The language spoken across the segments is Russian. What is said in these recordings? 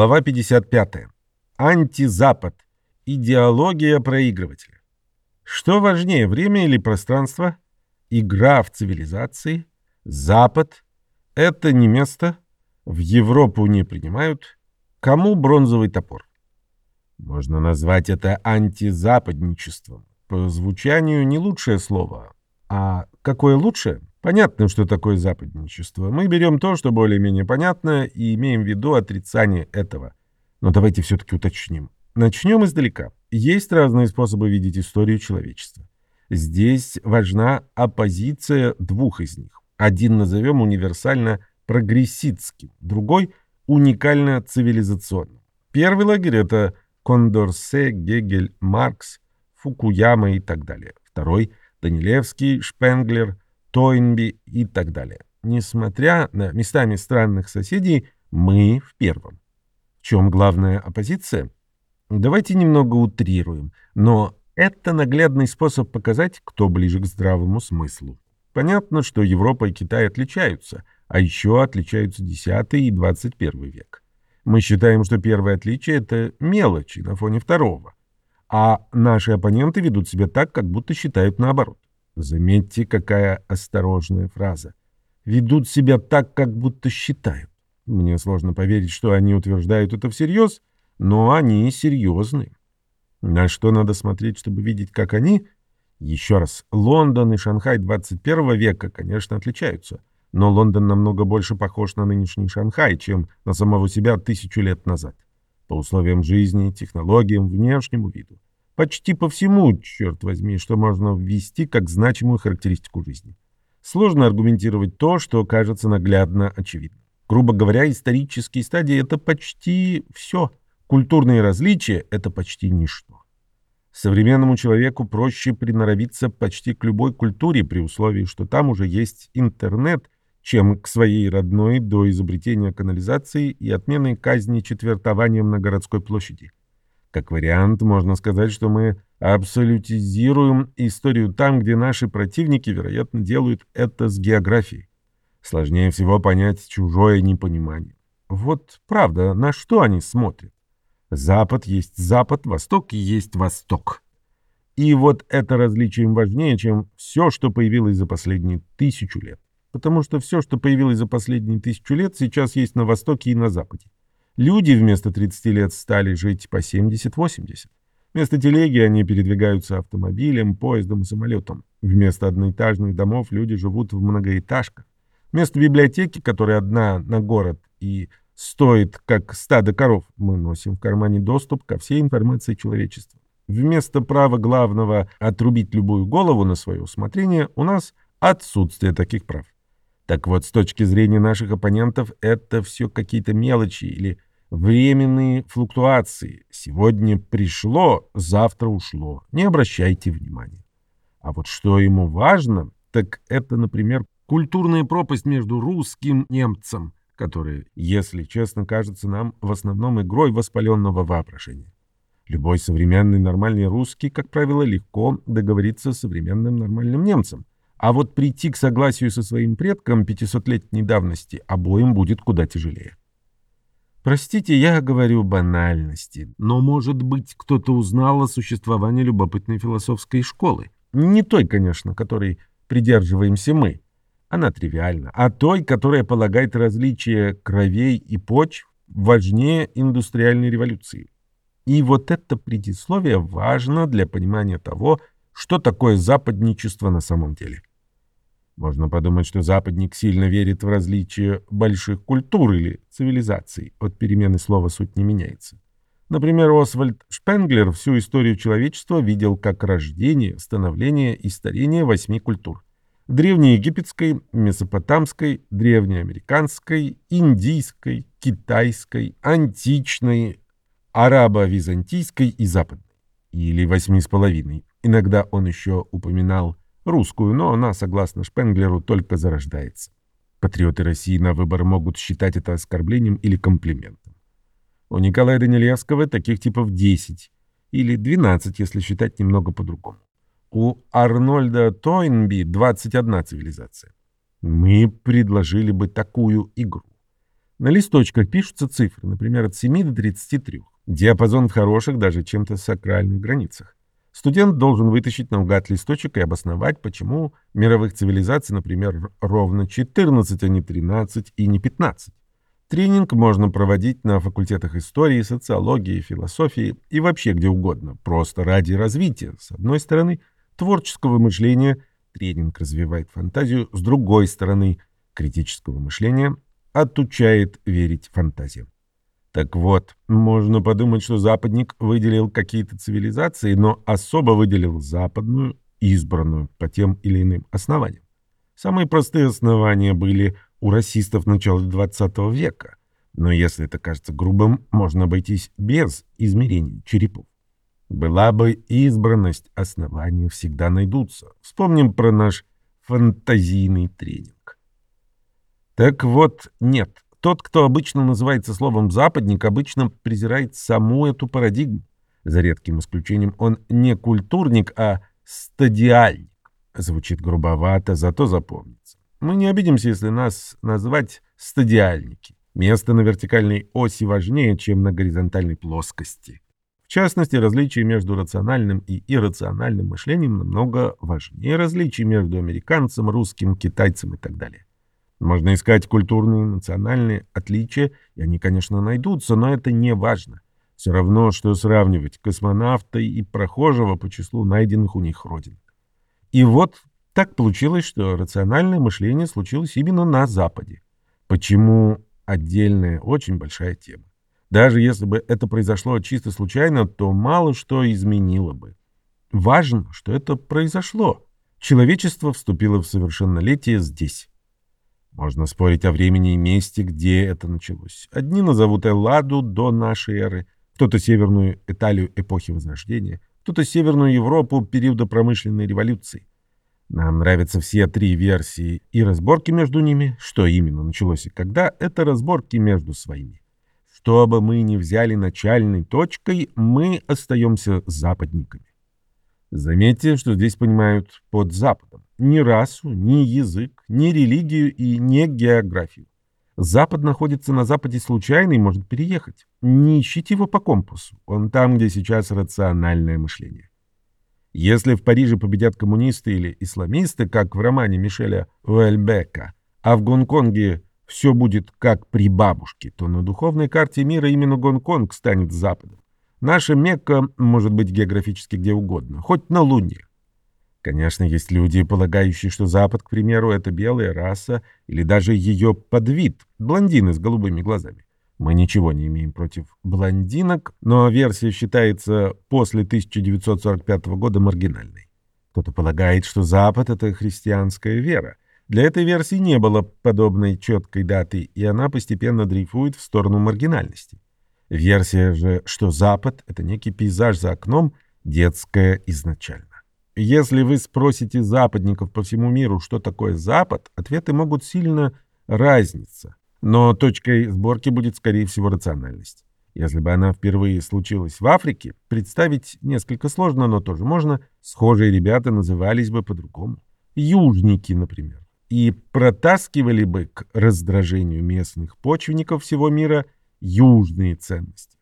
Глава 55. Антизапад. Идеология проигрывателя. Что важнее, время или пространство? Игра в цивилизации? Запад? Это не место? В Европу не принимают? Кому бронзовый топор? Можно назвать это антизападничеством. По звучанию не лучшее слово. А какое лучшее? Понятно, что такое западничество. Мы берем то, что более-менее понятно, и имеем в виду отрицание этого. Но давайте все-таки уточним. Начнем издалека. Есть разные способы видеть историю человечества. Здесь важна оппозиция двух из них. Один назовем универсально прогрессистским, другой — уникально цивилизационным. Первый лагерь — это Кондорсе, Гегель, Маркс, Фукуяма и так далее. Второй — Данилевский, Шпенглер, Тойнби и так далее. Несмотря на местами странных соседей, мы в первом. В чем главная оппозиция? Давайте немного утрируем, но это наглядный способ показать, кто ближе к здравому смыслу. Понятно, что Европа и Китай отличаются, а еще отличаются X и XXI век. Мы считаем, что первое отличие — это мелочи на фоне второго. А наши оппоненты ведут себя так, как будто считают наоборот. Заметьте, какая осторожная фраза. Ведут себя так, как будто считают. Мне сложно поверить, что они утверждают это всерьез, но они серьезны. На что надо смотреть, чтобы видеть, как они? Еще раз, Лондон и Шанхай 21 века, конечно, отличаются. Но Лондон намного больше похож на нынешний Шанхай, чем на самого себя тысячу лет назад. По условиям жизни, технологиям, внешнему виду. Почти по всему, черт возьми, что можно ввести как значимую характеристику жизни. Сложно аргументировать то, что кажется наглядно очевидным. Грубо говоря, исторические стадии — это почти все. Культурные различия — это почти ничто. Современному человеку проще приноровиться почти к любой культуре при условии, что там уже есть интернет, чем к своей родной до изобретения канализации и отмены казни четвертованием на городской площади. Как вариант, можно сказать, что мы абсолютизируем историю там, где наши противники, вероятно, делают это с географией. Сложнее всего понять чужое непонимание. Вот правда, на что они смотрят? Запад есть Запад, Восток есть Восток. И вот это различие им важнее, чем все, что появилось за последние тысячу лет. Потому что все, что появилось за последние тысячу лет, сейчас есть на Востоке и на Западе. Люди вместо 30 лет стали жить по 70-80. Вместо телеги они передвигаются автомобилем, поездом самолетом. Вместо одноэтажных домов люди живут в многоэтажках. Вместо библиотеки, которая одна на город и стоит как стадо коров, мы носим в кармане доступ ко всей информации человечества. Вместо права главного отрубить любую голову на свое усмотрение у нас отсутствие таких прав. Так вот, с точки зрения наших оппонентов, это все какие-то мелочи или Временные флуктуации. Сегодня пришло, завтра ушло. Не обращайте внимания. А вот что ему важно, так это, например, культурная пропасть между русским немцем, которая, если честно, кажется нам в основном игрой воспаленного воображения. Любой современный нормальный русский, как правило, легко договорится с современным нормальным немцем. А вот прийти к согласию со своим предком 500-летней давности обоим будет куда тяжелее. Простите, я говорю банальности, но, может быть, кто-то узнал о существовании любопытной философской школы. Не той, конечно, которой придерживаемся мы. Она тривиальна. А той, которая полагает различие кровей и почв важнее индустриальной революции. И вот это предисловие важно для понимания того, что такое западничество на самом деле. Можно подумать, что западник сильно верит в различие больших культур или цивилизаций. От перемены слова суть не меняется. Например, Освальд Шпенглер всю историю человечества видел как рождение, становление и старение восьми культур. Древнеегипетской, месопотамской, древнеамериканской, индийской, китайской, античной, арабо-византийской и западной. Или восьми с половиной. Иногда он еще упоминал русскую, но она, согласно Шпенглеру, только зарождается. Патриоты России на выбор могут считать это оскорблением или комплиментом. У Николая Данилевского таких типов 10, или 12, если считать немного по-другому. У Арнольда Тойнби 21 цивилизация. Мы предложили бы такую игру. На листочках пишутся цифры, например, от 7 до 33. Диапазон в хороших, даже чем-то сакральных границах. Студент должен вытащить наугад листочек и обосновать, почему мировых цивилизаций, например, ровно 14, а не 13 и не 15. Тренинг можно проводить на факультетах истории, социологии, философии и вообще где угодно, просто ради развития, с одной стороны, творческого мышления, тренинг развивает фантазию, с другой стороны, критического мышления, отучает верить фантазиям. Так вот, можно подумать, что западник выделил какие-то цивилизации, но особо выделил западную, избранную по тем или иным основаниям. Самые простые основания были у расистов начала XX века, но если это кажется грубым, можно обойтись без измерений черепов. Была бы избранность, основания всегда найдутся. Вспомним про наш фантазийный тренинг. Так вот, нет, тот, кто обычно называется словом «западник», обычно презирает саму эту парадигму. За редким исключением он не культурник, а стадиальник. Звучит грубовато, зато запомнится. Мы не обидимся, если нас назвать стадиальники. Место на вертикальной оси важнее, чем на горизонтальной плоскости. В частности, различие между рациональным и иррациональным мышлением намного важнее различий между американцем, русским, китайцем и так далее. Можно искать культурные, национальные отличия, и они, конечно, найдутся, но это не важно. Все равно, что сравнивать космонавта и прохожего по числу найденных у них родин. И вот так получилось, что рациональное мышление случилось именно на Западе. Почему отдельная, очень большая тема. Даже если бы это произошло чисто случайно, то мало что изменило бы. Важно, что это произошло. Человечество вступило в совершеннолетие здесь. Можно спорить о времени и месте, где это началось. Одни назовут Элладу до нашей эры, кто-то Северную Италию эпохи Возрождения, кто-то Северную Европу периода промышленной революции. Нам нравятся все три версии, и разборки между ними, что именно началось и когда, это разборки между своими. Что бы мы ни взяли начальной точкой, мы остаемся западниками. Заметьте, что здесь понимают под Западом ни расу, ни язык, ни религию и не географию. Запад находится на Западе случайно и может переехать. Не ищите его по компасу. Он там, где сейчас рациональное мышление. Если в Париже победят коммунисты или исламисты, как в романе Мишеля Уэльбека, а в Гонконге все будет как при бабушке, то на духовной карте мира именно Гонконг станет Западом. Наша Мекка может быть географически где угодно, хоть на Луне. Конечно, есть люди, полагающие, что Запад, к примеру, это белая раса или даже ее подвид, блондины с голубыми глазами. Мы ничего не имеем против блондинок, но версия считается после 1945 года маргинальной. Кто-то полагает, что Запад — это христианская вера. Для этой версии не было подобной четкой даты, и она постепенно дрейфует в сторону маргинальности. Версия же, что Запад — это некий пейзаж за окном, детская изначально. Если вы спросите западников по всему миру, что такое Запад, ответы могут сильно разниться. Но точкой сборки будет, скорее всего, рациональность. Если бы она впервые случилась в Африке, представить несколько сложно, но тоже можно, схожие ребята назывались бы по-другому. Южники, например. И протаскивали бы к раздражению местных почвенников всего мира южные ценности.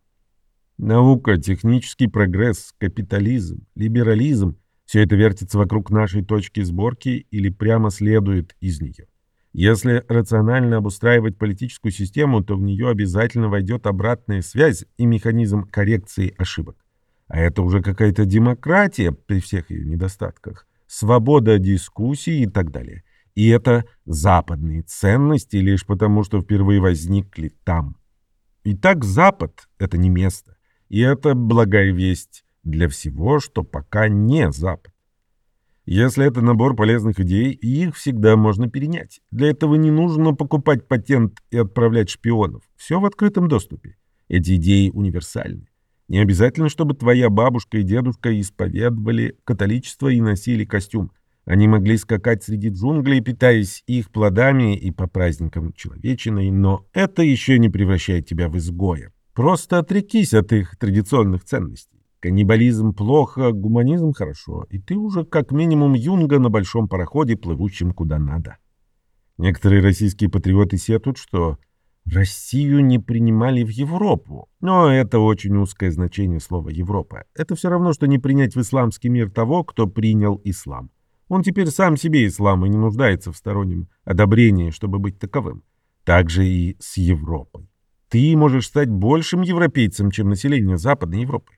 Наука, технический прогресс, капитализм, либерализм – все это вертится вокруг нашей точки сборки или прямо следует из нее. Если рационально обустраивать политическую систему, то в нее обязательно войдет обратная связь и механизм коррекции ошибок. А это уже какая-то демократия при всех ее недостатках, свобода дискуссии и так далее. И это западные ценности лишь потому, что впервые возникли там. Итак, Запад — это не место. И это благая весть для всего, что пока не Запад. Если это набор полезных идей, их всегда можно перенять. Для этого не нужно покупать патент и отправлять шпионов. Все в открытом доступе. Эти идеи универсальны. Не обязательно, чтобы твоя бабушка и дедушка исповедовали католичество и носили костюм. Они могли скакать среди джунглей, питаясь их плодами и по праздникам человечиной, но это еще не превращает тебя в изгоя. Просто отрекись от их традиционных ценностей. Каннибализм плохо, гуманизм хорошо, и ты уже как минимум юнга на большом пароходе, плывущем куда надо. Некоторые российские патриоты сетуют, что Россию не принимали в Европу. Но это очень узкое значение слова «Европа». Это все равно, что не принять в исламский мир того, кто принял ислам. Он теперь сам себе ислам и не нуждается в стороннем одобрении, чтобы быть таковым. Так же и с Европой. Ты можешь стать большим европейцем, чем население Западной Европы.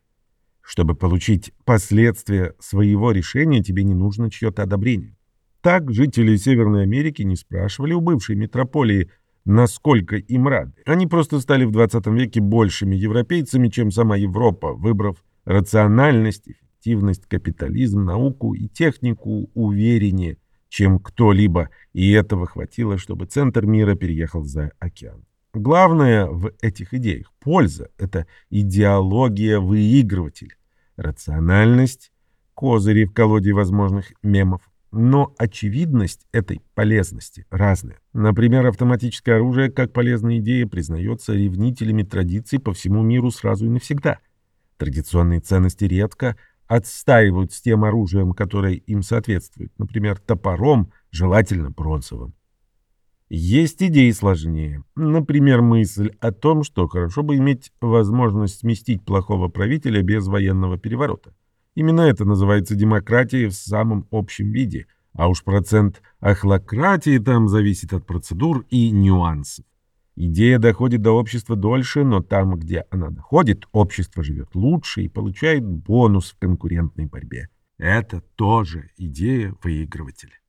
Чтобы получить последствия своего решения, тебе не нужно чье-то одобрение. Так жители Северной Америки не спрашивали у бывшей метрополии, насколько им рады. Они просто стали в 20 веке большими европейцами, чем сама Европа, выбрав рациональность, эффективность, капитализм, науку и технику увереннее, чем кто-либо, и этого хватило, чтобы центр мира переехал за океан. Главное в этих идеях – польза – это идеология выигрывателя. Рациональность – козыри в колоде возможных мемов. Но очевидность этой полезности разная. Например, автоматическое оружие как полезная идея признается ревнителями традиций по всему миру сразу и навсегда. Традиционные ценности редко отстаивают с тем оружием, которое им соответствует, например, топором, желательно бронзовым. Есть идеи сложнее. Например, мысль о том, что хорошо бы иметь возможность сместить плохого правителя без военного переворота. Именно это называется демократией в самом общем виде, а уж процент ахлократии там зависит от процедур и нюансов. Идея доходит до общества дольше, но там, где она доходит, общество живет лучше и получает бонус в конкурентной борьбе. Это тоже идея выигрывателя.